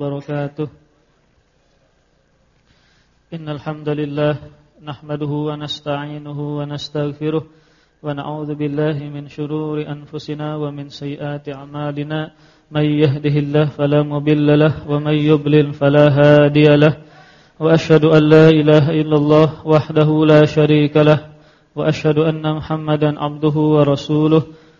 wabarakatuh. Innal hamdalillah nahmaduhu wa nasta'inuhu wa nastaghfiruh wa na'udzu billahi min shururi anfusina wa min sayyiati a'malina. May yahdihillahu fala mudilla wa may yudlil wa ashhadu an la illallah wahdahu la sharika wa ashhadu anna muhammadan 'abduhu wa rasuluhu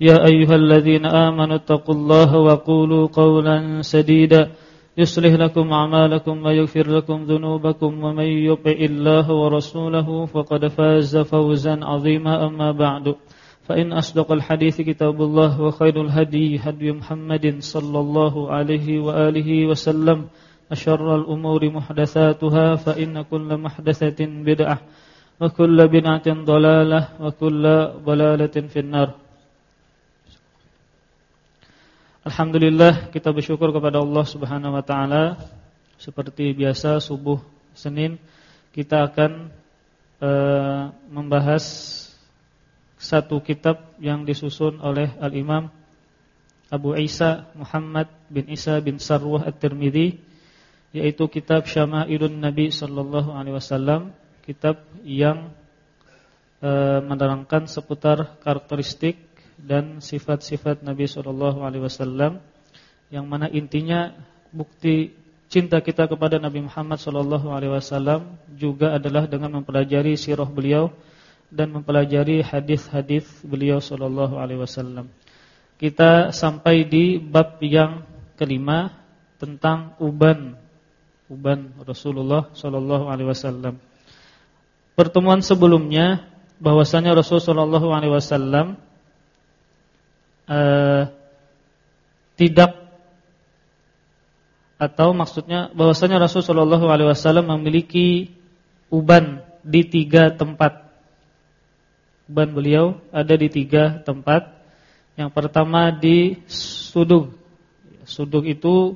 يا أيها الذين آمنوا اتقوا الله وقولوا قولا سديدا. يصلح لكم أعمالكم ويغفر لكم ذنوبكم ومن يطع الله ورسوله فقد فاز فوزا عظيما. أما بعد فإن أصدق الحديث كتاب الله وخير الهدي هدي محمد صلى الله عليه وآله وسلم. أشر الأمور محدثاتها فإن كل محدثة بدعة وكل بدعة ضلالة وكل ضلالة في النار. Alhamdulillah kita bersyukur kepada Allah Subhanahu wa taala. Seperti biasa subuh Senin kita akan uh, membahas satu kitab yang disusun oleh Al-Imam Abu Isa Muhammad bin Isa bin Sarwah At-Tirmizi yaitu kitab Syama'ilun Nabi sallallahu alaihi wasallam, kitab yang uh, menerangkan seputar karakteristik dan sifat-sifat Nabi Shallallahu Alaihi Wasallam yang mana intinya bukti cinta kita kepada Nabi Muhammad Shallallahu Alaihi Wasallam juga adalah dengan mempelajari sirah beliau dan mempelajari hadis-hadis beliau Shallallahu Alaihi Wasallam. Kita sampai di bab yang kelima tentang uban uban Rasulullah Shallallahu Alaihi Wasallam. Pertemuan sebelumnya bahwasanya Rasulullah Shallallahu Alaihi Wasallam uh, tidak atau maksudnya bahwasanya Rasulullah Shallallahu Alaihi Wasallam memiliki uban di tiga tempat. Uban beliau ada di tiga tempat. Yang pertama di sudug. Sudug itu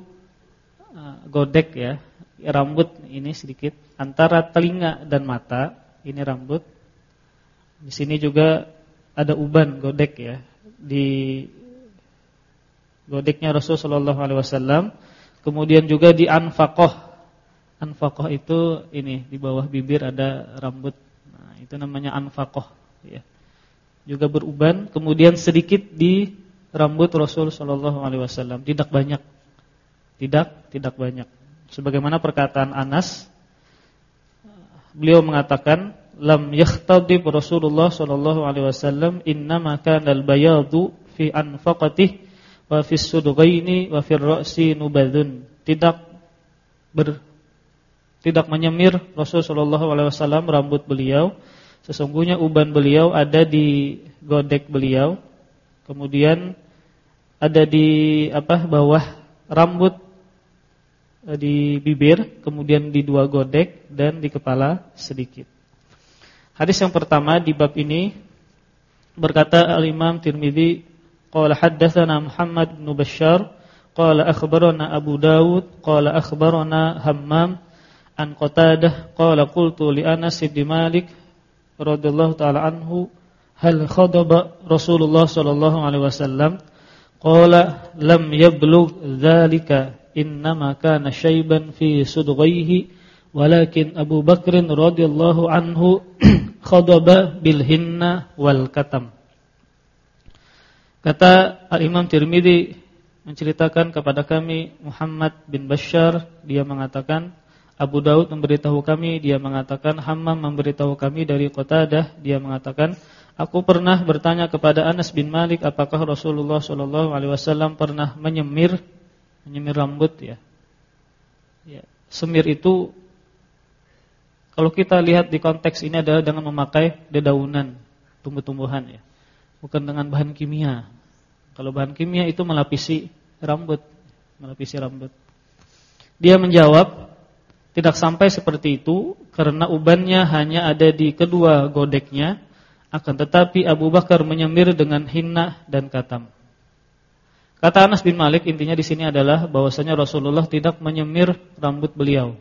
uh, godek ya, rambut ini sedikit antara telinga dan mata. Ini rambut. Di sini juga ada uban godek ya di godeknya Rasul sallallahu alaihi wasallam, kemudian juga di anfaqah. Anfaqah itu ini di bawah bibir ada rambut. Nah, itu namanya anfaqah ya. Juga beruban, kemudian sedikit di rambut Rasul sallallahu alaihi wasallam, tidak banyak. Tidak, tidak banyak. Sebagaimana perkataan Anas beliau mengatakan lam yakhtadib Rasulullah sallallahu alaihi wasallam innama kana al-bayadu fi anfaqatihi wa fi sudghaini wa fi ra'si nubadun. Tidak ber tidak menyemir Rasul sallallahu alaihi wasallam rambut beliau. Sesungguhnya uban beliau ada di godek beliau. Kemudian ada di apa bawah rambut eh, di bibir kemudian di dua godek dan di kepala sedikit Hadis yang pertama di bab ini berkata Al-Imam Tirmizi qala haddatsana Muhammad bin Bashar qala akhbarana Abu Dawud qala akhbarana Hammam an Qatadah qala qultu li Anas bin Malik radhiyallahu taala anhu hal khadaba Rasulullah sallallahu alaihi wasallam? Qala lam yablugh dzalika innama kana shayban fi sudghaihi walakin Abu Bakrin radhiyallahu anhu khadaba bil hinna wal katam. Kata Al-Imam Tirmizi menceritakan kepada kami Muhammad bin Bashar dia mengatakan Abu Daud memberitahu kami dia mengatakan Hammam memberitahu kami dari Qatadah dia mengatakan aku pernah bertanya kepada Anas bin Malik apakah Rasulullah sallallahu alaihi wasallam pernah menyemir menyemir rambut ya. Ya, semir itu kalau kita lihat di konteks ini adalah dengan memakai dedaunan tumbuh-tumbuhan ya. Bukan dengan bahan kimia. Kalau bahan kimia itu melapisi rambut, melapisi rambut. Dia menjawab, tidak sampai seperti itu karena ubannya hanya ada di kedua godeknya, akan tetapi Abu Bakar menyemir dengan hina dan katam. Kata Anas bin Malik intinya di sini adalah bahwasanya Rasulullah tidak menyemir rambut beliau.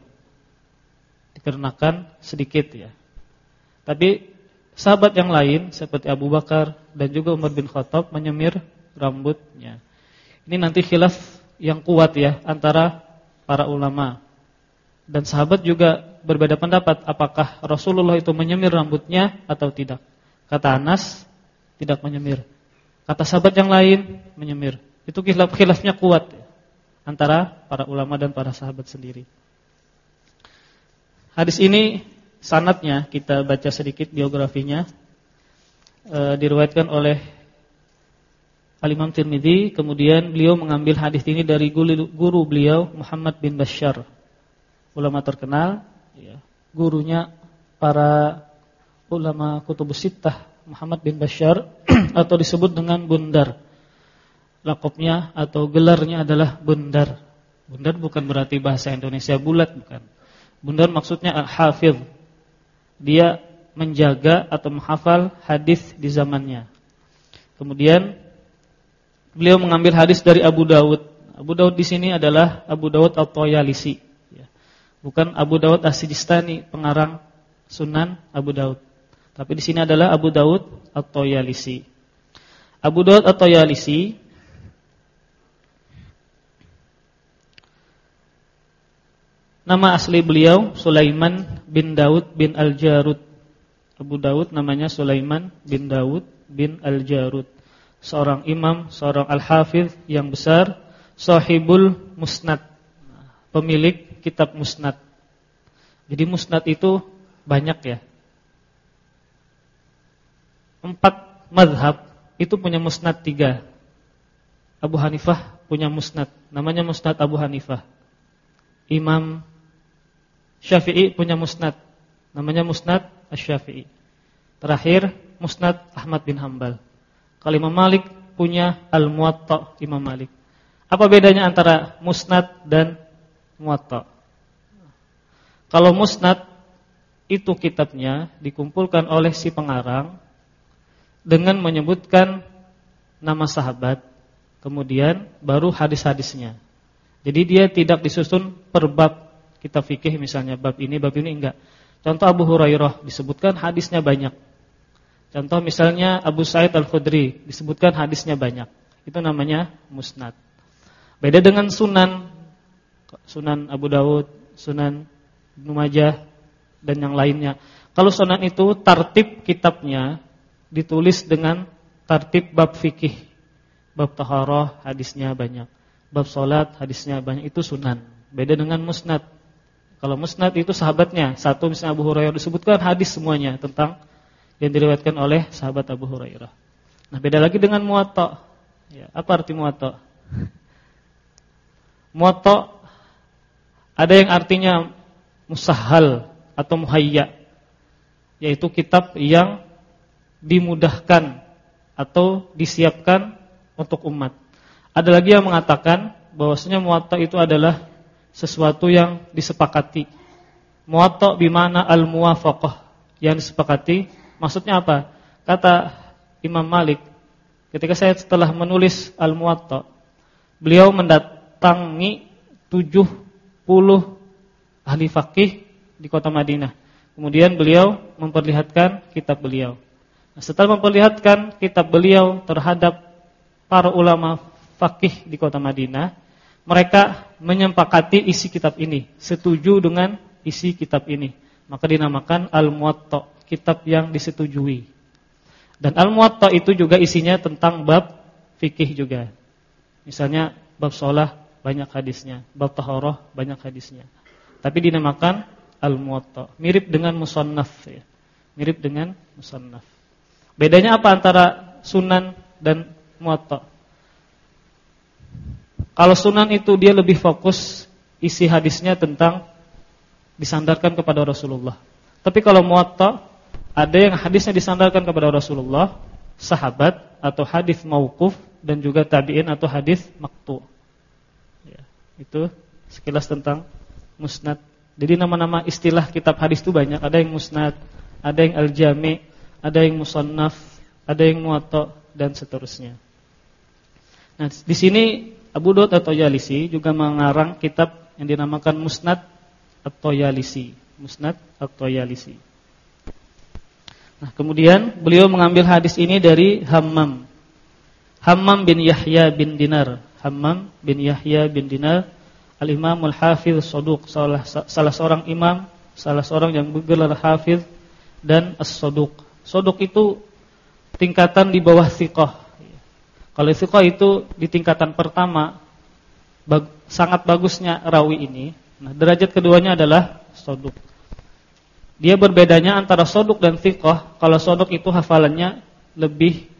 Dikarenakan sedikit ya. Tapi sahabat yang lain seperti Abu Bakar dan juga Umar bin Khattab menyemir rambutnya. Ini nanti khilaf yang kuat ya antara para ulama. Dan sahabat juga berbeda pendapat apakah Rasulullah itu menyemir rambutnya atau tidak. Kata Anas tidak menyemir. Kata sahabat yang lain menyemir. Itu khilaf-khilafnya kuat ya, antara para ulama dan para sahabat sendiri. Hadis ini sanatnya kita baca sedikit biografinya. E, diriwayatkan oleh Al-Imam Tirmidzi, kemudian beliau mengambil hadis ini dari guru beliau Muhammad bin Bashar, ulama terkenal, ya, gurunya para ulama kutubus sittah Muhammad bin Bashar atau disebut dengan Bundar. Lakopnya atau gelarnya adalah Bundar. Bundar bukan berarti bahasa Indonesia bulat bukan. Bundar maksudnya al-hafiz. Dia menjaga atau menghafal hadis di zamannya. Kemudian beliau mengambil hadis dari Abu Dawud. Abu Dawud di sini adalah Abu Dawud At-Tayalisi. Ya. Bukan Abu Dawud As-Sijistani, pengarang Sunan Abu Dawud. Tapi di sini adalah Abu Dawud At-Tayalisi. Abu Dawud At-Tayalisi Nama asli beliau Sulaiman bin Daud bin Al-Jarud. Abu Dawud namanya Sulaiman bin Daud bin Al-Jarud seorang imam, seorang al-hafiz yang besar, sahibul musnad, pemilik kitab musnad. Jadi musnad itu banyak ya. Empat madhab itu punya musnad tiga. Abu Hanifah punya musnad, namanya musnad Abu Hanifah. Imam Syafi'i punya musnad, namanya musnad Asy-Syafi'i. Terakhir musnad Ahmad bin Hambal. Kalau Imam Malik punya Al-Muwatta Imam Malik. Apa bedanya antara Musnad dan Muwatta? Kalau Musnad itu kitabnya dikumpulkan oleh si pengarang dengan menyebutkan nama sahabat, kemudian baru hadis-hadisnya. Jadi dia tidak disusun per bab kitab fikih misalnya bab ini bab ini enggak. Contoh Abu Hurairah disebutkan hadisnya banyak. Contoh misalnya Abu Sa'id Al-Khudri disebutkan hadisnya banyak. Itu namanya musnad. Beda dengan sunan Sunan Abu Dawud, Sunan Ibnu Majah dan yang lainnya. Kalau sunan itu tartib kitabnya ditulis dengan tartib bab fikih. Bab taharah hadisnya banyak. Bab salat hadisnya banyak itu sunan. Beda dengan musnad. Kalau musnad itu sahabatnya, satu misalnya Abu Hurairah disebutkan hadis semuanya tentang yang diriwayatkan oleh sahabat Abu Hurairah. Nah, beda lagi dengan muwatta. Ya, apa arti muwatta? Muwatta ada yang artinya musahhal atau muhayya, yaitu kitab yang dimudahkan atau disiapkan untuk umat. Ada lagi yang mengatakan bahwasanya muwatta itu adalah sesuatu yang disepakati. Muwatta bimana al-muwafaqah, yang disepakati Maksudnya apa? Kata Imam Malik, ketika saya setelah menulis Al-Muwatta, beliau mendatangi 70 ahli fakih di kota Madinah. Kemudian beliau memperlihatkan kitab beliau. Nah, setelah memperlihatkan kitab beliau terhadap para ulama fakih di kota Madinah, mereka menyepakati isi kitab ini, setuju dengan isi kitab ini. Maka dinamakan Al-Muwatta kitab yang disetujui. Dan Al-Muwatta itu juga isinya tentang bab fikih juga. Misalnya bab sholah banyak hadisnya, bab taharah banyak hadisnya. Tapi dinamakan Al-Muwatta. Mirip dengan Musannaf ya. Mirip dengan Musannaf. Bedanya apa antara Sunan dan Muwatta? Kalau Sunan itu dia lebih fokus isi hadisnya tentang disandarkan kepada Rasulullah. Tapi kalau Muwatta ada yang hadisnya disandarkan kepada Rasulullah, sahabat atau hadis mauquf dan juga tabi'in atau hadis maktu. Ya, itu sekilas tentang musnad. Jadi nama-nama istilah kitab hadis itu banyak. Ada yang musnad, ada yang al-jami, ada yang musannaf, ada yang muwatta dan seterusnya. Nah, di sini Abu Daud atau Yalisi juga mengarang kitab yang dinamakan Musnad atau Yalisi. Musnad atau Yalisi. Nah, kemudian beliau mengambil hadis ini dari Hammam. Hammam bin Yahya bin Dinar. Hammam bin Yahya bin Dinar Al-Imam Al-Hafiz Saduq salah, salah seorang imam, salah seorang yang bergelar hafiz dan as-saduq. Saduq itu tingkatan di bawah thiqah. Kalau thiqah itu di tingkatan pertama bag, sangat bagusnya rawi ini. Nah, derajat keduanya adalah saduq. Dia berbedanya antara saduq dan thiqah. Kalau saduq itu hafalannya lebih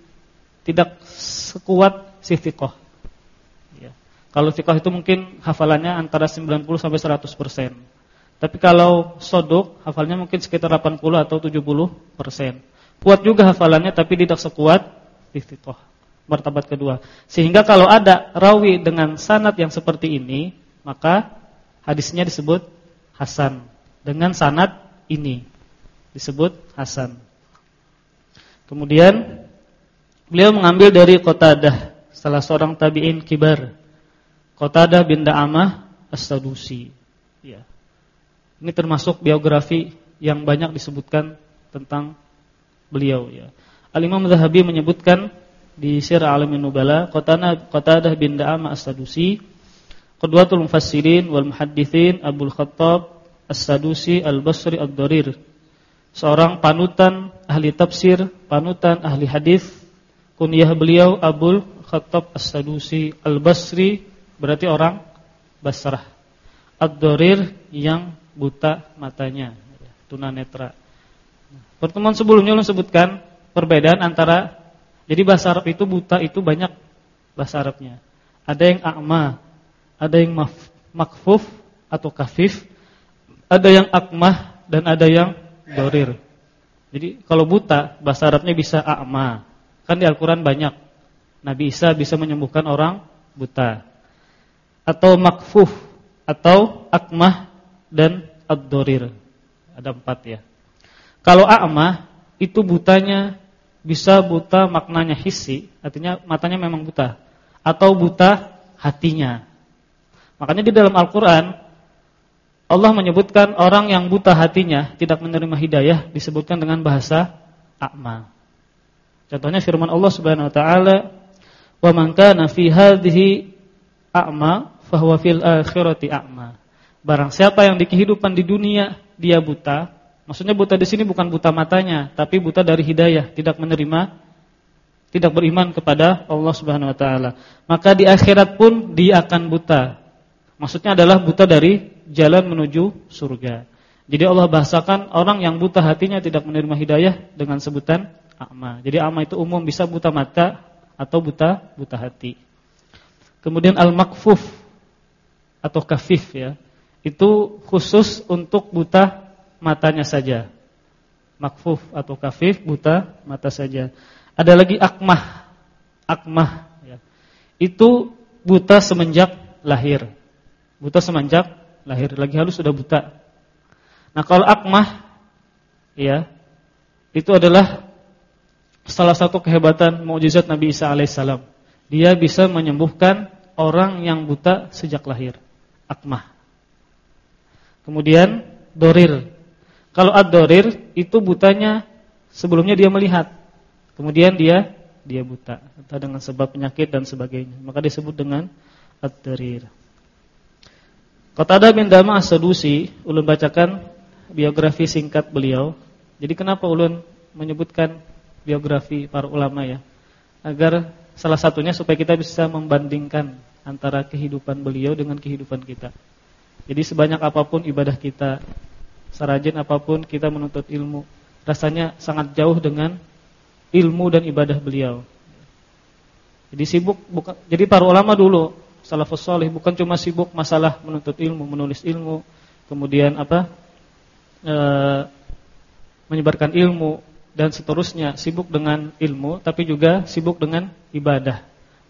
tidak sekuat si thiqah. Kalau fiqh itu mungkin hafalannya antara 90 sampai 100 persen. Tapi kalau sodok hafalnya mungkin sekitar 80 atau 70 persen. Kuat juga hafalannya tapi tidak sekuat istiqoh. Martabat kedua. Sehingga kalau ada rawi dengan sanat yang seperti ini, maka hadisnya disebut hasan. Dengan sanat ini disebut hasan. Kemudian beliau mengambil dari Qatadah, salah seorang tabi'in kibar Qatadah bin Da'amah As-Sadusi. Ya. Ini termasuk biografi yang banyak disebutkan tentang beliau ya. Al-Imam Zahabi menyebutkan di Sirah Alamin Nubala Qatadah bin Da'amah As-Sadusi Qudwatul Mufassirin wal Muhaddithin Abdul Khattab As-Sadusi Al-Basri Ad-Darir Seorang panutan ahli tafsir, panutan ahli hadis. Kunyah beliau Abdul Khattab As-Sadusi Al-Basri berarti orang Basrah. Ad-Dorir yang buta matanya, tunanetra. Pertemuan sebelumnya ulun sebutkan perbedaan antara jadi bahasa Arab itu buta itu banyak bahasa Arabnya. Ada yang akma, ada yang makfuf atau kafif, ada yang akmah dan ada yang dorir. Jadi kalau buta bahasa Arabnya bisa akma. Kan di Al-Qur'an banyak. Nabi Isa bisa menyembuhkan orang buta atau makfuf atau akmah dan ad-dorir. Ada empat ya. Kalau akmah itu butanya bisa buta maknanya hissi, artinya matanya memang buta atau buta hatinya. Makanya di dalam Al-Qur'an Allah menyebutkan orang yang buta hatinya tidak menerima hidayah disebutkan dengan bahasa akma. Contohnya firman Allah Subhanahu wa taala, "Wa man kana fi hadhihi a'ma fil akhirati a'ma. Barang siapa yang di kehidupan di dunia dia buta, maksudnya buta di sini bukan buta matanya, tapi buta dari hidayah, tidak menerima tidak beriman kepada Allah Subhanahu wa taala. Maka di akhirat pun dia akan buta. Maksudnya adalah buta dari jalan menuju surga. Jadi Allah bahasakan orang yang buta hatinya tidak menerima hidayah dengan sebutan a'ma. Jadi a'ma itu umum bisa buta mata atau buta buta hati. Kemudian al-makfuf atau kafif ya. Itu khusus untuk buta matanya saja. Makfuf atau kafif buta mata saja. Ada lagi akmah. Akmah ya. Itu buta semenjak lahir. Buta semenjak lahir. Lagi halus sudah buta. Nah, kalau akmah ya, itu adalah salah satu kehebatan mukjizat Nabi Isa alaihissalam. Dia bisa menyembuhkan orang yang buta sejak lahir akmah. Kemudian dorir. Kalau ad-dorir itu butanya sebelumnya dia melihat. Kemudian dia dia buta entah dengan sebab penyakit dan sebagainya. Maka disebut dengan ad-dorir. Qatada bin Dama As-Sadusi ulun bacakan biografi singkat beliau. Jadi kenapa ulun menyebutkan biografi para ulama ya? Agar salah satunya supaya kita bisa membandingkan antara kehidupan beliau dengan kehidupan kita. Jadi sebanyak apa pun ibadah kita, serajin apa pun kita menuntut ilmu, rasanya sangat jauh dengan ilmu dan ibadah beliau. Jadi sibuk bukan jadi para ulama dulu salafus saleh bukan cuma sibuk masalah menuntut ilmu, menulis ilmu, kemudian apa? E, menyebarkan ilmu dan seterusnya, sibuk dengan ilmu tapi juga sibuk dengan ibadah.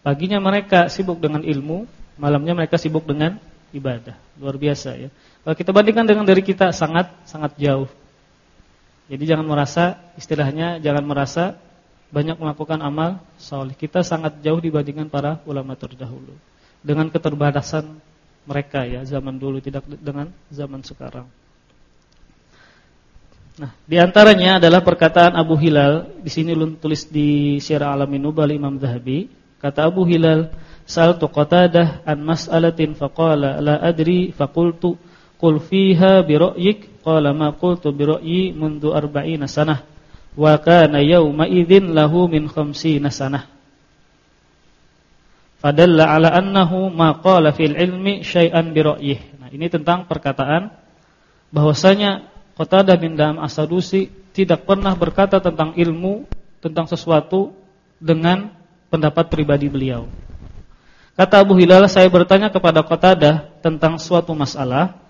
Paginya mereka sibuk dengan ilmu, malamnya mereka sibuk dengan ibadah. Luar biasa ya. Kalau kita bandingkan dengan dari kita sangat sangat jauh. Jadi jangan merasa istilahnya jangan merasa banyak melakukan amal soleh. Kita sangat jauh dibandingkan para ulama terdahulu. Dengan keterbatasan mereka ya zaman dulu tidak dengan zaman sekarang. Nah, di antaranya adalah perkataan Abu Hilal, di sini tulis di Syiar Alamin Nubal Imam Zahabi, kata Abu Hilal, "Sa'altu Qatadah an mas'alatin faqala la adri faqultu qul fiha bi ra'yik qala ma qultu bi ra'yi mundu arba'ina sanah wa kana yawma idzin lahu min khamsina sanah." Fadalla ala annahu ma qala fil ilmi syai'an bi ra'yih. Nah, ini tentang perkataan bahwasanya Qatadah bin Dam Asadusi tidak pernah berkata tentang ilmu, tentang sesuatu dengan pendapat pribadi beliau. Kata Abu Hilal, saya bertanya kepada Qatadah tentang suatu masalah,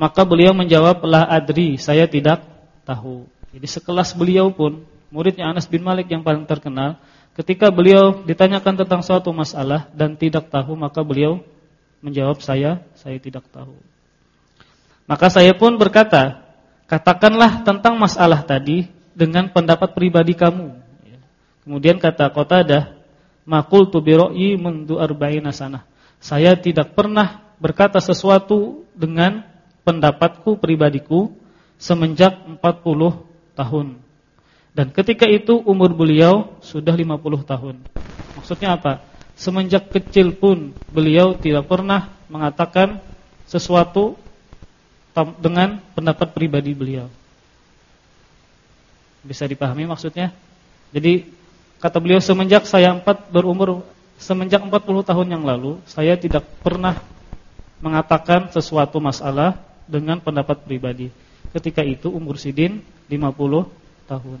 maka beliau menjawab, "La adri, saya tidak tahu." Jadi sekelas beliau pun, muridnya Anas bin Malik yang paling terkenal, ketika beliau ditanyakan tentang suatu masalah dan tidak tahu, maka beliau menjawab, "Saya saya tidak tahu." Maka saya pun berkata, Katakanlah tentang masalah tadi dengan pendapat pribadi kamu. Kemudian kata Qatadah, "Maqultu bi ra'yi mundu arba'ina sanah." Saya tidak pernah berkata sesuatu dengan pendapatku pribadiku semenjak 40 tahun. Dan ketika itu umur beliau sudah 50 tahun. Maksudnya apa? Semenjak kecil pun beliau tidak pernah mengatakan sesuatu dengan pendapat pribadi beliau. Bisa dipahami maksudnya? Jadi kata beliau semenjak saya empat berumur semenjak 40 tahun yang lalu saya tidak pernah mengatakan sesuatu masalah dengan pendapat pribadi. Ketika itu umur Sidin 50 tahun.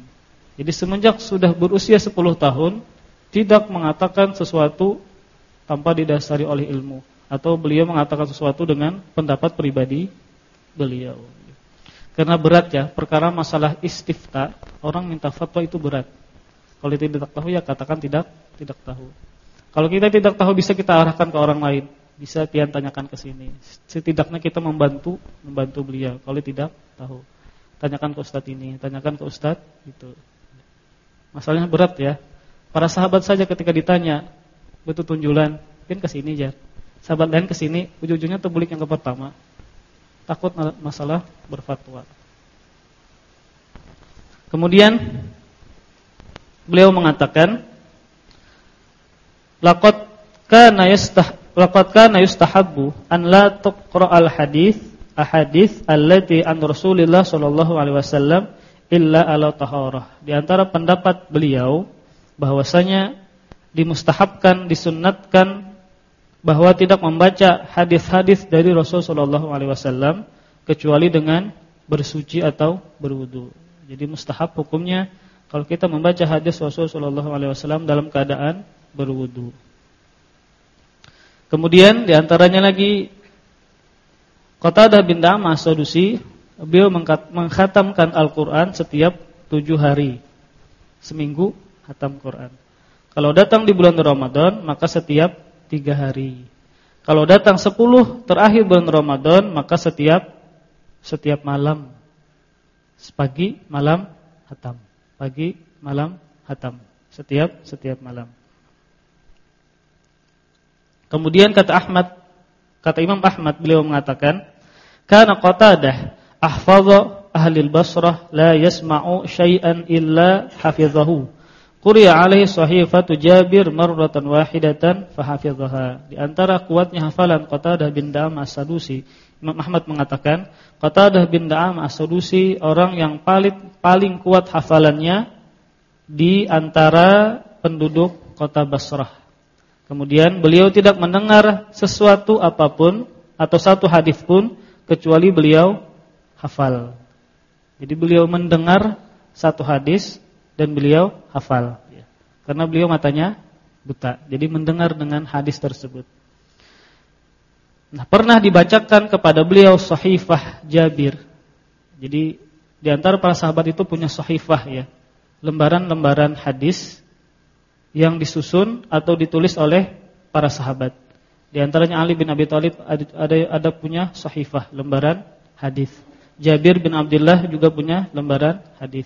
Jadi semenjak sudah berusia 10 tahun tidak mengatakan sesuatu tanpa didasari oleh ilmu atau beliau mengatakan sesuatu dengan pendapat pribadi beliau. Karena berat ya, perkara masalah istifta, orang minta fatwa itu berat. Kalau tidak tahu ya katakan tidak tidak tahu. Kalau kita tidak tahu bisa kita arahkan ke orang lain, bisa pian tanyakan ke sini. Setidaknya kita membantu membantu beliau. Kalau tidak tahu, tanyakan ke ustaz ini, tanyakan ke ustaz itu. Masalahnya berat ya. Para sahabat saja ketika ditanya, betul tunjulan, kan ke sini ya. Sahabat lain ke sini, ujung-ujungnya terbulik yang ke pertama takut masalah berfatwa. Kemudian beliau mengatakan laqad kana yastah laqad kana yustahabbu an la tuqra al hadis ahadits allati an Rasulillah sallallahu alaihi wasallam illa ala taharah. Di antara pendapat beliau bahwasanya dimustahabkan disunnatkan bahwa tidak membaca hadis-hadis dari Rasul sallallahu alaihi wasallam kecuali dengan bersuci atau berwudu. Jadi mustahab hukumnya kalau kita membaca hadis Rasul sallallahu alaihi dalam keadaan berwudu. Kemudian di antaranya lagi Qatadah bin Da'amah Sadusi beliau mengkhatamkan Al-Qur'an setiap tujuh hari. Seminggu khatam Quran. Kalau datang di bulan Ramadan maka setiap tiga hari. Kalau datang sepuluh terakhir bulan Ramadan, maka setiap setiap malam, pagi, malam, hatam. Pagi, malam, hatam. Setiap setiap malam. Kemudian kata Ahmad, kata Imam Ahmad beliau mengatakan, karena Qatadah ahfadha ahli al-Basrah la yasma'u syai'an illa hafizahu Quriya alaihi sahifatu Jabir marratan wahidatan fahafidhaha. Di antara kuatnya hafalan Qatadah bin Da'am As-Sadusi, Imam Ahmad mengatakan, Qatadah bin Da'am As-Sadusi orang yang paling paling kuat hafalannya di antara penduduk kota Basrah. Kemudian beliau tidak mendengar sesuatu apa pun atau satu hadis pun kecuali beliau hafal. Jadi beliau mendengar satu hadis dan beliau hafal. Karena beliau matanya buta. Jadi mendengar dengan hadis tersebut. Nah, pernah dibacakan kepada beliau sahifah Jabir. Jadi di antara para sahabat itu punya sahifah ya. Lembaran-lembaran hadis yang disusun atau ditulis oleh para sahabat. Di antaranya Ali bin Abi Thalib ada, ada punya sahifah lembaran hadis. Jabir bin Abdullah juga punya lembaran hadis.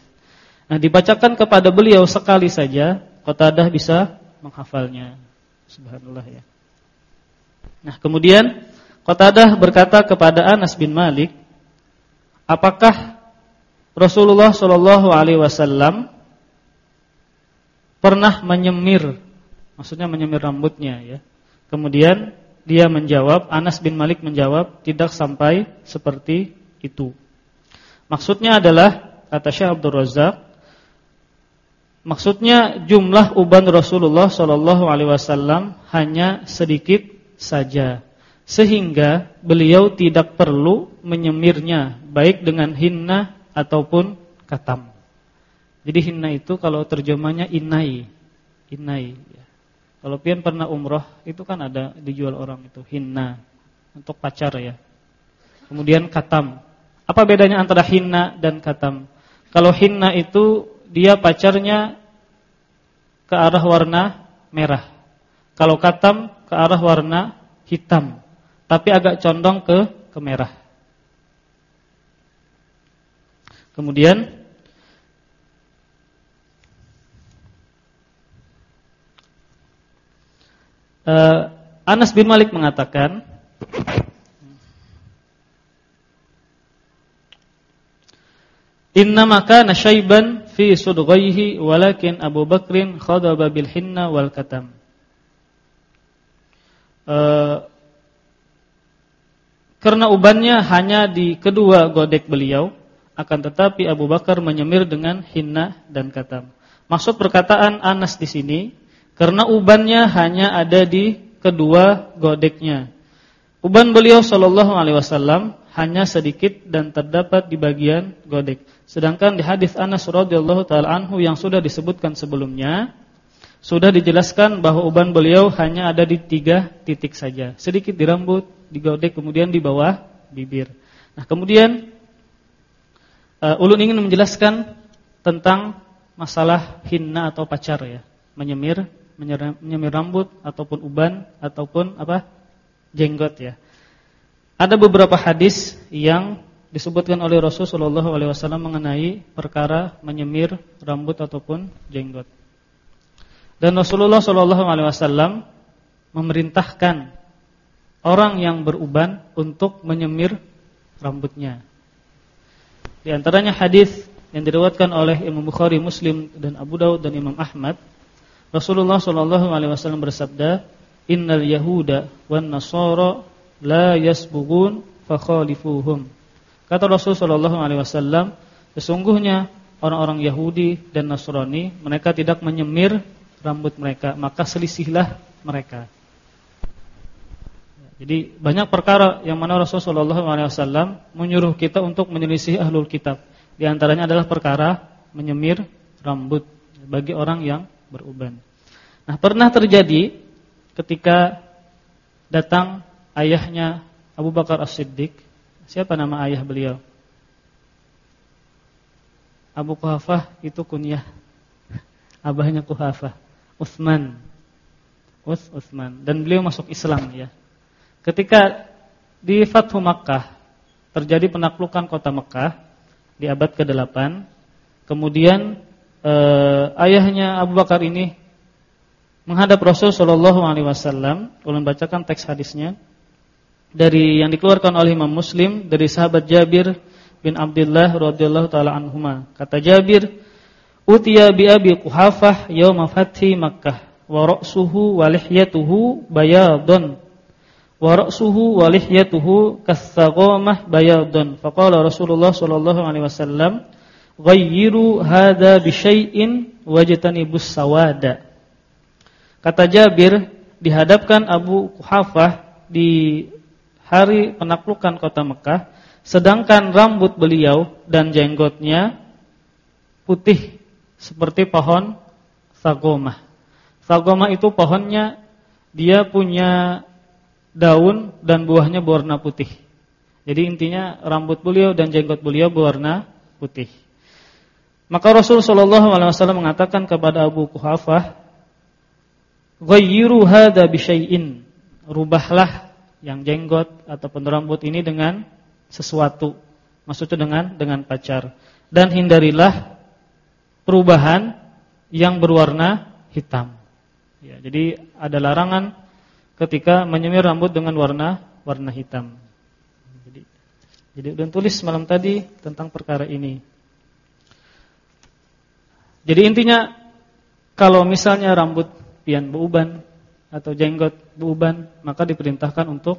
Nah, dibacakan kepada beliau sekali saja, Qatadah bisa menghafalnya. Subhanallah ya. Nah, kemudian Qatadah berkata kepada Anas bin Malik, "Apakah Rasulullah Shallallahu alaihi wasallam pernah menyemir, maksudnya menyemir rambutnya ya?" Kemudian dia menjawab, Anas bin Malik menjawab, tidak sampai seperti itu. Maksudnya adalah kata Syekh Abdul Razak, maksudnya jumlah uban Rasulullah Shallallahu alaihi wasallam hanya sedikit saja sehingga beliau tidak perlu menyemirnya baik dengan hinna ataupun katam. Jadi hinna itu kalau terjemahnya inai, inai kalau pian pernah umroh itu kan ada dijual orang itu hinna untuk pacar ya. Kemudian katam. Apa bedanya antara hinna dan katam? Kalau hinna itu dia pacarnya ke arah warna merah. Kalau katam ke arah warna hitam, tapi agak condong ke ke merah. Kemudian uh, Anas bin Malik mengatakan Inna maka nasyaiban fi sudghaihi walakin Abu Bakrin khadaba bil hinna wal katam. Uh, karena ubannya hanya di kedua godek beliau, akan tetapi Abu Bakar menyemir dengan hinna dan katam. Maksud perkataan Anas di sini karena ubannya hanya ada di kedua godeknya. Uban beliau Shallallahu alaihi wasallam hanya sedikit dan terdapat di bagian godek. Sedangkan di hadis Anas radhiyallahu taala anhu yang sudah disebutkan sebelumnya sudah dijelaskan bahwa uban beliau hanya ada di tiga titik saja. Sedikit di rambut, di godek, kemudian di bawah bibir. Nah, kemudian uh, ulun ingin menjelaskan tentang masalah hinna atau pacar ya, menyemir menyemir rambut ataupun uban ataupun apa jenggot ya. Ada beberapa hadis yang disebutkan oleh Rasulullah SAW mengenai perkara menyemir rambut ataupun jenggot. Dan Rasulullah SAW memerintahkan orang yang beruban untuk menyemir rambutnya. Di antaranya hadis yang diriwayatkan oleh Imam Bukhari, Muslim dan Abu Daud dan Imam Ahmad Rasulullah Shallallahu alaihi wasallam bersabda, "Innal yahuda wan nasara la yasbugun fakhalifuhum." Kata Rasul Shallallahu alaihi wasallam, sesungguhnya orang-orang Yahudi dan Nasrani mereka tidak menyemir rambut mereka, maka selisihlah mereka. Jadi banyak perkara yang mana Rasulullah wasallam menyuruh kita untuk menyelisih ahlul kitab. Di antaranya adalah perkara menyemir rambut bagi orang yang beruban. Nah, pernah terjadi ketika datang ayahnya Abu Bakar As-Siddiq. Siapa nama ayah beliau? Abu Kuhafah itu kunyah. Abahnya Kuhafah, Utsman. Us Utsman dan beliau masuk Islam ya. Ketika di Fathu Makkah terjadi penaklukan kota Makkah di abad ke-8, kemudian eh, ayahnya Abu Bakar ini menghadap Rasul Shallallahu Alaihi Wasallam. Ulun bacakan teks hadisnya dari yang dikeluarkan oleh Imam Muslim dari sahabat Jabir bin Abdullah radhiyallahu taala anhuma. Kata Jabir, "Utiya bi Abi Quhafah yaum fathi Makkah wa ra'suhu wa lihyatuhu bayadun wa ra'suhu wa lihyatuhu kasaghamah bayadun." Faqala Rasulullah sallallahu alaihi wasallam, ghayyiru hadza bi syai'in wajtanibus sawada. Kata Jabir, dihadapkan Abu Kuhafah di hari penaklukan kota Mekah, sedangkan rambut beliau dan jenggotnya putih seperti pohon sagomah. Sagomah itu pohonnya dia punya daun dan buahnya berwarna putih. Jadi intinya rambut beliau dan jenggot beliau berwarna putih. Maka Rasul sallallahu alaihi wasallam mengatakan kepada Abu Kuhafah, "Ghayyiru hadza bi syai'in." rubahlah yang jenggot ataupun rambut ini dengan sesuatu. Maksudnya dengan dengan pacar. Dan hindarilah perubahan yang berwarna hitam. Ya, jadi ada larangan ketika menyemir rambut dengan warna warna hitam. Jadi jadi udah tulis malam tadi tentang perkara ini. Jadi intinya kalau misalnya rambut pian beruban atau jenggot beruban, maka diperintahkan untuk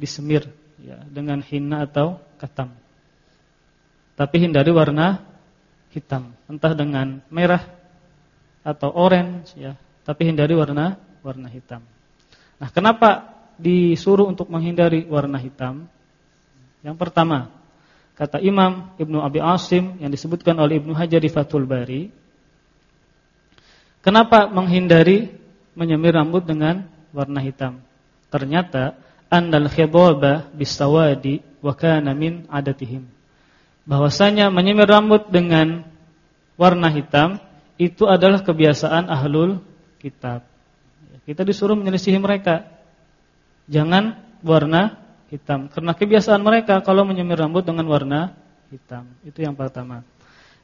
disemir ya, dengan hina atau katam. Tapi hindari warna hitam, entah dengan merah atau orange ya, tapi hindari warna warna hitam. Nah, kenapa disuruh untuk menghindari warna hitam? Yang pertama, kata Imam Ibnu Abi Asim yang disebutkan oleh Ibnu Hajar di Fathul Bari, kenapa menghindari menyemir rambut dengan warna hitam. Ternyata annal khidaba bisawadi wa kana min adatihim. Bahwasanya menyemir rambut dengan warna hitam itu adalah kebiasaan ahlul kitab. Kita disuruh menyelisihi mereka. Jangan warna hitam karena kebiasaan mereka kalau menyemir rambut dengan warna hitam. Itu yang pertama.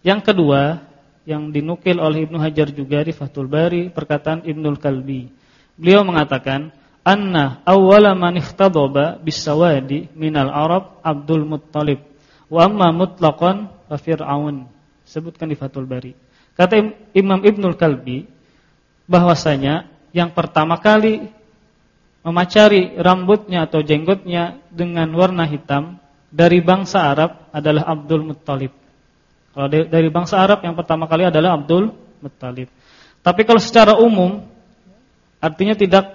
Yang kedua, yang dinukil oleh Ibnu Hajar juga di Fathul Bari perkataan Ibnul Kalbi. Beliau mengatakan, "Anna awwala man ikhtadaba bisawadi minal Arab Abdul Muttalib wa amma mutlaqan fa Fir'aun." Sebutkan di Fathul Bari. Kata Imam Ibnul Kalbi bahwasanya yang pertama kali memacari rambutnya atau jenggotnya dengan warna hitam dari bangsa Arab adalah Abdul Muttalib. Kalau dari bangsa Arab yang pertama kali adalah Abdul Muttalib. Tapi kalau secara umum artinya tidak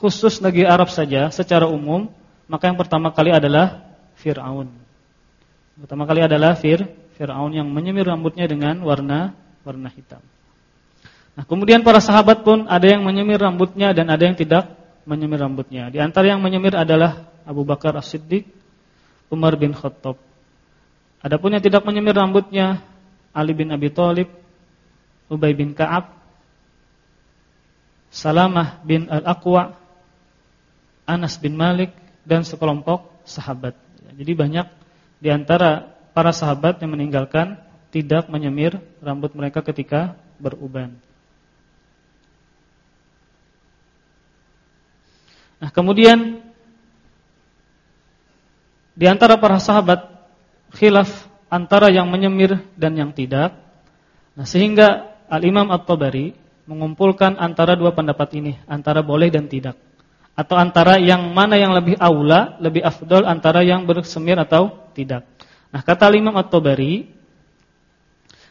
khusus negeri Arab saja, secara umum maka yang pertama kali adalah Firaun. Pertama kali adalah Fir Firaun yang menyemir rambutnya dengan warna warna hitam. Nah, kemudian para sahabat pun ada yang menyemir rambutnya dan ada yang tidak menyemir rambutnya. Di antara yang menyemir adalah Abu Bakar As-Siddiq, Umar bin Khattab. Adapun yang tidak menyemir rambutnya Ali bin Abi Thalib, Ubay bin Ka'ab, Salamah bin Al-Aqwa, Anas bin Malik dan sekelompok sahabat. Jadi banyak di antara para sahabat yang meninggalkan tidak menyemir rambut mereka ketika beruban. Nah, kemudian di antara para sahabat khilaf antara yang menyemir dan yang tidak. Nah, sehingga Al-Imam At-Tabari mengumpulkan antara dua pendapat ini, antara boleh dan tidak. Atau antara yang mana yang lebih aula, lebih afdol antara yang bersemir atau tidak. Nah, kata Al-Imam At-Tabari,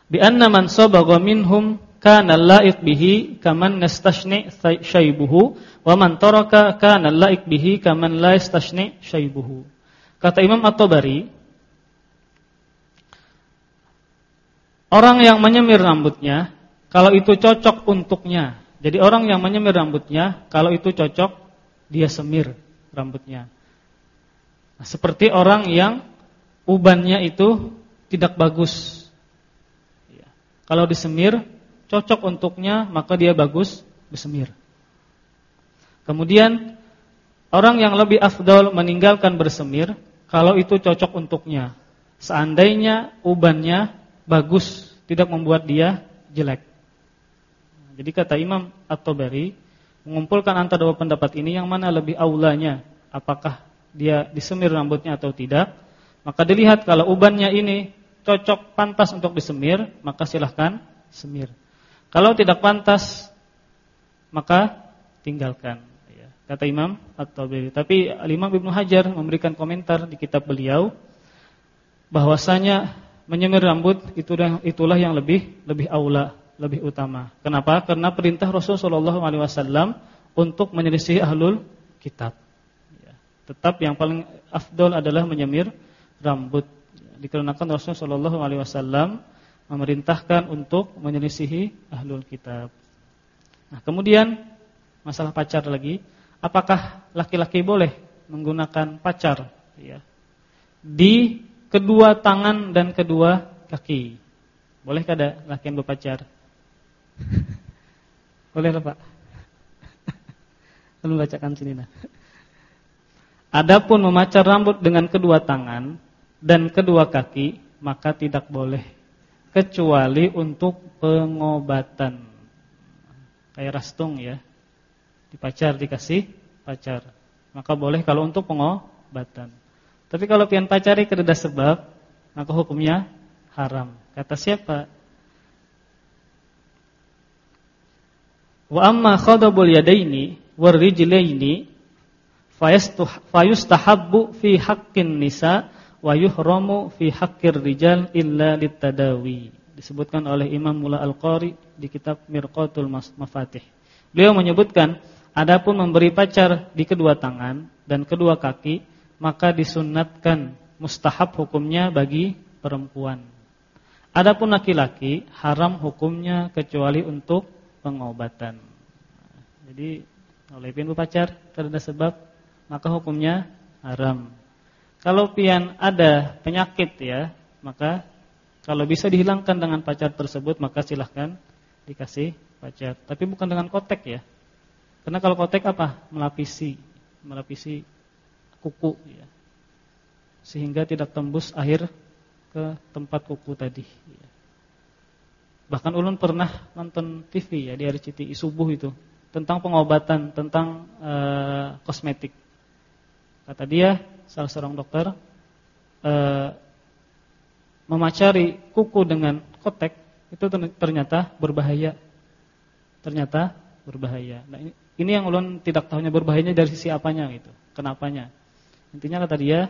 bi anna man sabagha minhum kana la'iq bihi kaman nastashni syaibuhu wa man taraka kana la'iq bihi kaman la yastashni syaibuhu. Kata Imam At-Tabari, Orang yang menyemir rambutnya, kalau itu cocok untuknya. Jadi orang yang menyemir rambutnya, kalau itu cocok, dia semir rambutnya. Nah, seperti orang yang ubannya itu tidak bagus. Ya. Kalau disemir, cocok untuknya, maka dia bagus disemir. Kemudian orang yang lebih afdol meninggalkan bersemir, kalau itu cocok untuknya. Seandainya ubannya bagus, tidak membuat dia jelek. Jadi kata Imam At-Tabari mengumpulkan antara dua pendapat ini yang mana lebih aulanya, apakah dia disemir rambutnya atau tidak? Maka dilihat kalau ubannya ini cocok pantas untuk disemir, maka silahkan semir. Kalau tidak pantas, maka tinggalkan. Ya, kata Imam At-Tabari. Tapi Imam Ibnu Hajar memberikan komentar di kitab beliau bahwasanya menyemir rambut itulah itulah yang lebih lebih aula, lebih utama. Kenapa? Karena perintah Rasulullah SAW untuk menyelisih ahlul kitab. Ya. Tetap yang paling afdol adalah menyemir rambut. Dikarenakan Rasulullah SAW memerintahkan untuk menyelisihi ahlul kitab. Nah, kemudian masalah pacar lagi, apakah laki-laki boleh menggunakan pacar? Ya. Di kedua tangan dan kedua kaki. Bolehkah ada laki yang berpacar? Boleh lah Pak. Tolong bacakan sini nah. Adapun memacar rambut dengan kedua tangan dan kedua kaki maka tidak boleh kecuali untuk pengobatan. Kayak rastung ya. Dipacar dikasih pacar. Maka boleh kalau untuk pengobatan. Tapi kalau pian pacari kereda sebab maka hukumnya haram. Kata siapa? Wa amma khadabul yadaini warijlaini fayustahabbu fi haqqin nisa wa yuhramu fi haqqir rijal illa litadawi. Disebutkan oleh Imam Mula Al-Qari di kitab Mirqatul Mafatih. Beliau menyebutkan adapun memberi pacar di kedua tangan dan kedua kaki maka disunatkan mustahab hukumnya bagi perempuan. Adapun laki-laki haram hukumnya kecuali untuk pengobatan. Jadi oleh pian berpacar karena sebab maka hukumnya haram. Kalau pian ada penyakit ya, maka kalau bisa dihilangkan dengan pacar tersebut maka silahkan dikasih pacar. Tapi bukan dengan kotek ya. Karena kalau kotek apa? Melapisi, melapisi kuku ya. Sehingga tidak tembus air ke tempat kuku tadi ya. Bahkan ulun pernah nonton TV ya di RCTI subuh itu tentang pengobatan, tentang uh, kosmetik. Kata dia, salah seorang dokter, e, memacari kuku dengan kotek itu ternyata berbahaya. Ternyata berbahaya. Nah, ini, ini yang ulun tidak tahunya berbahayanya dari sisi apanya gitu. Kenapanya? Intinya kata dia,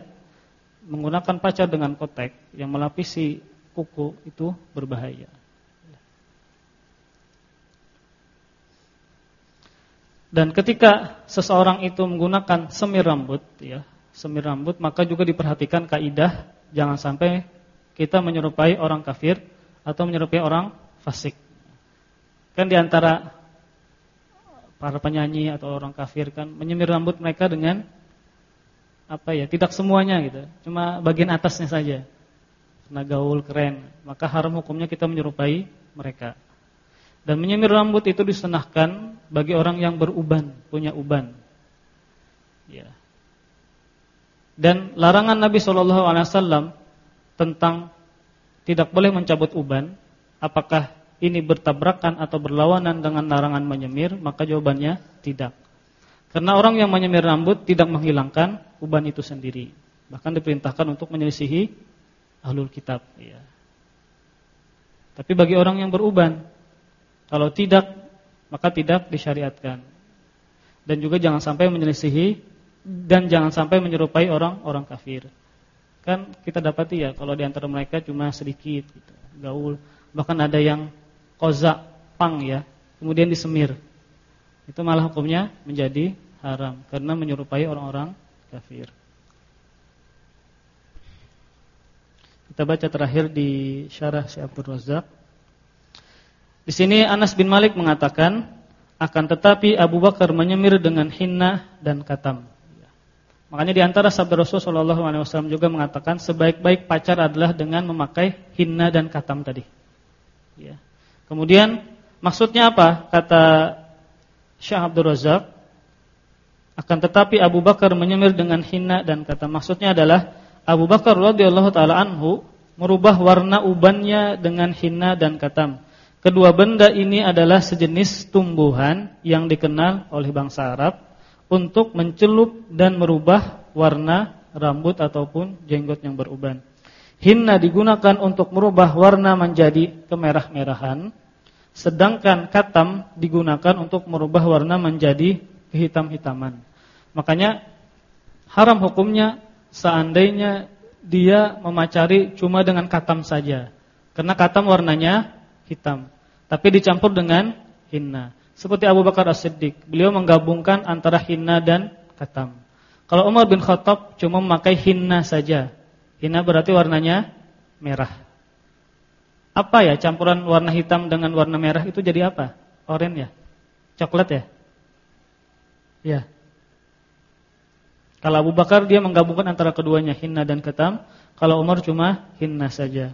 menggunakan pacar dengan kotek yang melapisi kuku itu berbahaya. Dan ketika seseorang itu menggunakan semir rambut ya, semir rambut maka juga diperhatikan kaidah jangan sampai kita menyerupai orang kafir atau menyerupai orang fasik. Kan di antara para penyanyi atau orang kafir kan menyemir rambut mereka dengan apa ya, tidak semuanya gitu. Cuma bagian atasnya saja. Karena gaul keren, maka haram hukumnya kita menyerupai mereka. Dan menyemir rambut itu disenahkan bagi orang yang beruban, punya uban. Ya. Dan larangan Nabi Shallallahu alaihi wasallam tentang tidak boleh mencabut uban, apakah ini bertabrakan atau berlawanan dengan larangan menyemir? Maka jawabannya tidak. Karena orang yang menyemir rambut tidak menghilangkan uban itu sendiri. Bahkan diperintahkan untuk menyelisihi ahlul kitab, ya. Tapi bagi orang yang beruban, kalau tidak, maka tidak disyariatkan. Dan juga jangan sampai menyelisihi dan jangan sampai menyerupai orang-orang kafir. Kan kita dapati ya kalau di antara mereka cuma sedikit gitu, gaul, bahkan ada yang koza pang ya, kemudian disemir. Itu malah hukumnya menjadi haram karena menyerupai orang-orang kafir. Kita baca terakhir di syarah Syekh Abdul Razak di sini Anas bin Malik mengatakan akan tetapi Abu Bakar menyemir dengan hinna dan katam. Makanya di antara sabda Rasulullah SAW juga mengatakan sebaik-baik pacar adalah dengan memakai hinna dan katam tadi. Ya. Kemudian maksudnya apa? Kata Syah Abdul Razak akan tetapi Abu Bakar menyemir dengan hinna dan katam. Maksudnya adalah Abu Bakar radhiyallahu taala anhu merubah warna ubannya dengan hinna dan katam. Kedua benda ini adalah sejenis tumbuhan yang dikenal oleh bangsa Arab untuk mencelup dan merubah warna rambut ataupun jenggot yang beruban. Hinna digunakan untuk merubah warna menjadi kemerah-merahan, sedangkan katam digunakan untuk merubah warna menjadi kehitam-hitaman. Makanya haram hukumnya seandainya dia memacari cuma dengan katam saja. Karena katam warnanya hitam tapi dicampur dengan hinna. Seperti Abu Bakar As-Siddiq, beliau menggabungkan antara hinna dan katam. Kalau Umar bin Khattab cuma memakai hinna saja. Hinna berarti warnanya merah. Apa ya campuran warna hitam dengan warna merah itu jadi apa? Oranye ya? Coklat ya? Ya. Kalau Abu Bakar dia menggabungkan antara keduanya hinna dan katam. Kalau Umar cuma hinna saja.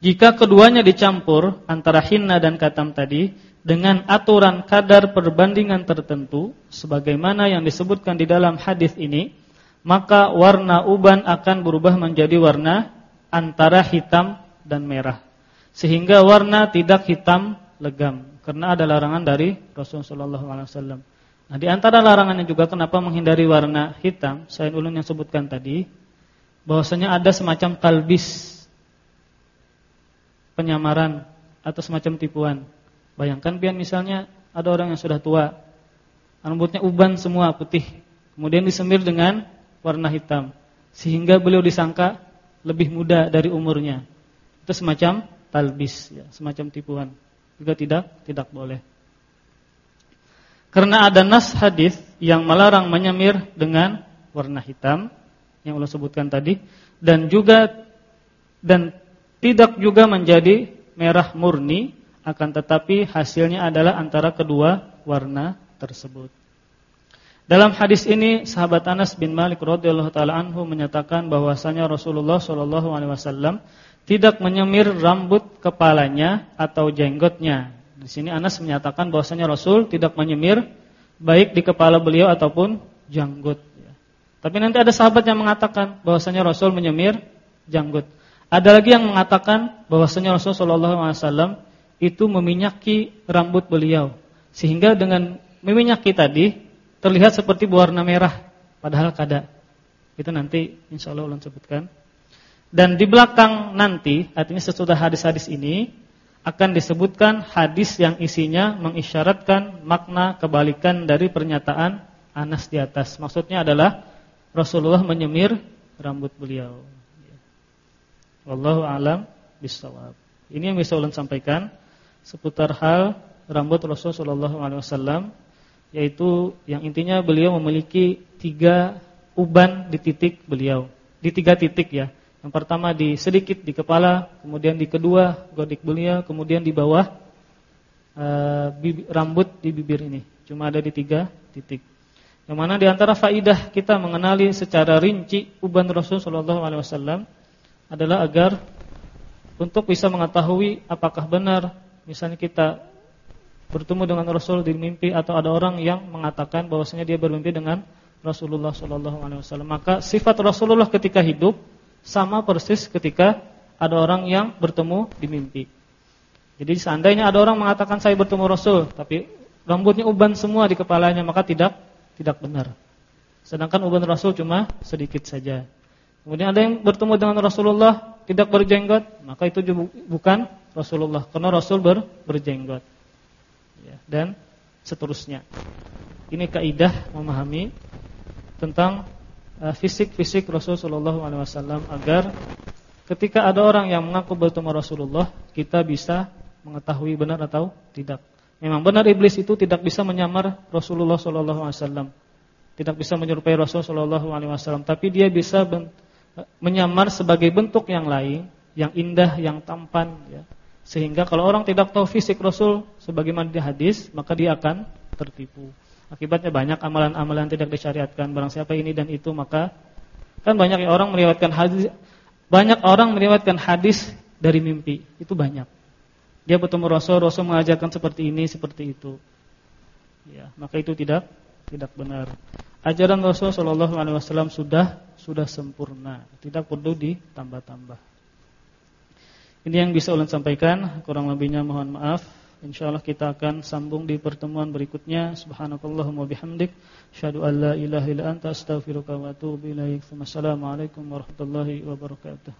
Jika keduanya dicampur antara hinna dan katam tadi dengan aturan kadar perbandingan tertentu sebagaimana yang disebutkan di dalam hadis ini, maka warna uban akan berubah menjadi warna antara hitam dan merah. Sehingga warna tidak hitam legam karena ada larangan dari Rasulullah SAW. Nah, di antara larangannya juga kenapa menghindari warna hitam, saya ulun yang sebutkan tadi, bahwasanya ada semacam talbis penyamaran atau semacam tipuan. Bayangkan pian misalnya ada orang yang sudah tua, rambutnya uban semua putih, kemudian disemir dengan warna hitam, sehingga beliau disangka lebih muda dari umurnya. Itu semacam talbis, ya, semacam tipuan. Juga tidak tidak boleh. Karena ada nas hadis yang melarang menyemir dengan warna hitam yang Allah sebutkan tadi dan juga dan tidak juga menjadi merah murni akan tetapi hasilnya adalah antara kedua warna tersebut. Dalam hadis ini sahabat Anas bin Malik radhiyallahu taala anhu menyatakan bahwasanya Rasulullah shallallahu alaihi wasallam tidak menyemir rambut kepalanya atau jenggotnya. Di sini Anas menyatakan bahwasanya Rasul tidak menyemir baik di kepala beliau ataupun janggut. Tapi nanti ada sahabat yang mengatakan bahwasanya Rasul menyemir janggut. Ada lagi yang mengatakan bahwasanya Rasulullah SAW itu meminyaki rambut beliau sehingga dengan meminyaki tadi terlihat seperti berwarna merah padahal kada. Itu nanti insya Allah ulun sebutkan. Dan di belakang nanti artinya sesudah hadis-hadis ini akan disebutkan hadis yang isinya mengisyaratkan makna kebalikan dari pernyataan Anas di atas. Maksudnya adalah Rasulullah menyemir rambut beliau. Wallahu alam bisawab. Ini yang bisa ulun sampaikan seputar hal rambut Rasul sallallahu alaihi wasallam yaitu yang intinya beliau memiliki tiga uban di titik beliau. Di tiga titik ya. Yang pertama di sedikit di kepala, kemudian di kedua godik beliau, kemudian di bawah uh, rambut di bibir ini. Cuma ada di tiga titik. Yang mana di antara faidah kita mengenali secara rinci uban Rasul sallallahu alaihi wasallam adalah agar untuk bisa mengetahui apakah benar misalnya kita bertemu dengan Rasul di mimpi atau ada orang yang mengatakan bahwasanya dia bermimpi dengan Rasulullah sallallahu alaihi wasallam. Maka sifat Rasulullah ketika hidup sama persis ketika ada orang yang bertemu di mimpi. Jadi seandainya ada orang mengatakan saya bertemu Rasul tapi rambutnya uban semua di kepalanya maka tidak tidak benar. Sedangkan uban Rasul cuma sedikit saja. Kemudian ada yang bertemu dengan Rasulullah tidak berjenggot, maka itu bukan Rasulullah karena Rasul ber, berjenggot. Ya, dan seterusnya. Ini kaidah memahami tentang uh, fisik-fisik Rasulullah SAW agar ketika ada orang yang mengaku bertemu Rasulullah, kita bisa mengetahui benar atau tidak. Memang benar iblis itu tidak bisa menyamar Rasulullah SAW, tidak bisa menyerupai Rasulullah SAW, tapi dia bisa menyamar sebagai bentuk yang lain, yang indah, yang tampan ya. Sehingga kalau orang tidak tahu fisik Rasul sebagaimana di hadis, maka dia akan tertipu. Akibatnya banyak amalan-amalan tidak disyariatkan. Barang siapa ini dan itu maka kan banyak orang meriwayatkan hadis banyak orang meriwayatkan hadis dari mimpi. Itu banyak. Dia bertemu Rasul, Rasul mengajarkan seperti ini, seperti itu. Ya, maka itu tidak tidak benar. Ajaran Rasul sallallahu alaihi wasallam sudah sudah sempurna, tidak perlu ditambah-tambah. Ini yang bisa ulun sampaikan, kurang lebihnya mohon maaf. Insyaallah kita akan sambung di pertemuan berikutnya. Subhanakallahumma bihamdik, asyhadu an la ilaha illa anta astaghfiruka wa atubu. Wassalamualaikum warahmatullahi wabarakatuh.